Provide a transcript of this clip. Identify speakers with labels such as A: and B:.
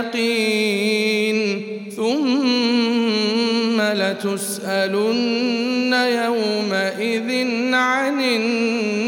A: اليقين. ثم لتسألن يومئذ عن النعيم